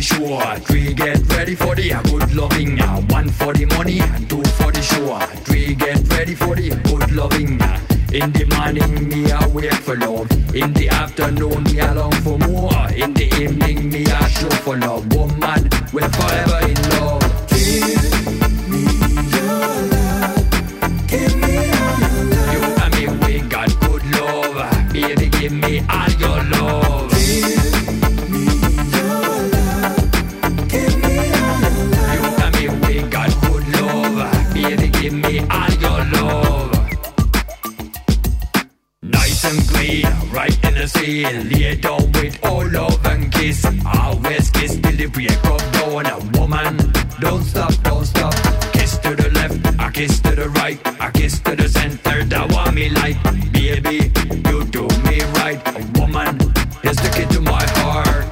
show. Three get ready for the good loving. One for the money, and two for the show. Three get ready for the good loving. In the morning, me wait for love. In the afternoon, me I long for more. In the evening, me I show for love. Woman, we're forever in love. Give me your love. Give me all your love. You and me, we got good love. Baby, give me all your love. Clean, right in the sea. Lay down with all love and kiss. Always kiss till the break of dawn. A woman, don't stop, don't stop. Kiss to the left, I kiss to the right, I kiss to the center. That want me like, baby, you do me right. A woman is the key to my heart.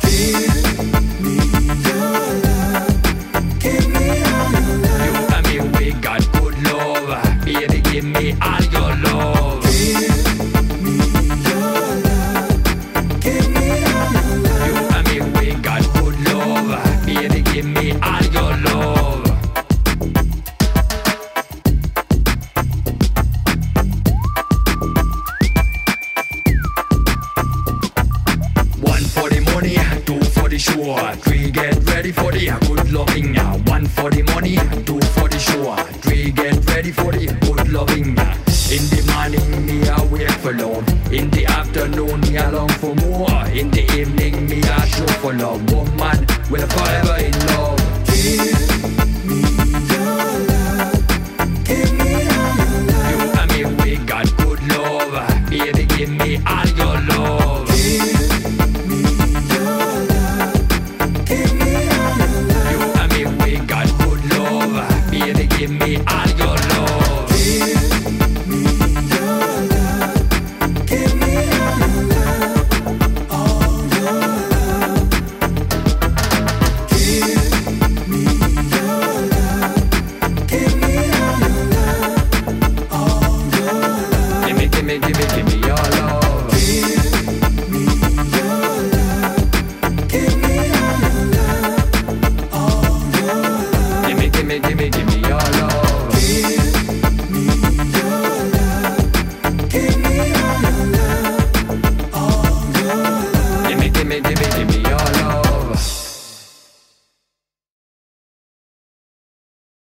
Give me your You and me, we got good love. Baby, give me all your love. The show. Three get ready for the good loving. One for the money, two for the show. Three get ready for the good loving. In the morning, me wait for love. In the afternoon, me I long for more. In the evening, me I show for love. Woman, we're forever in love. Give me your You and me, we got good love. Baby, give me all your love. gimme, gimme, gimme your love. Give me your love. Give me all your love. Gimme, gimme, gimme, gimme your love. Give me your love. Give me. All your love. Gimme, gimme, gimme, gimme.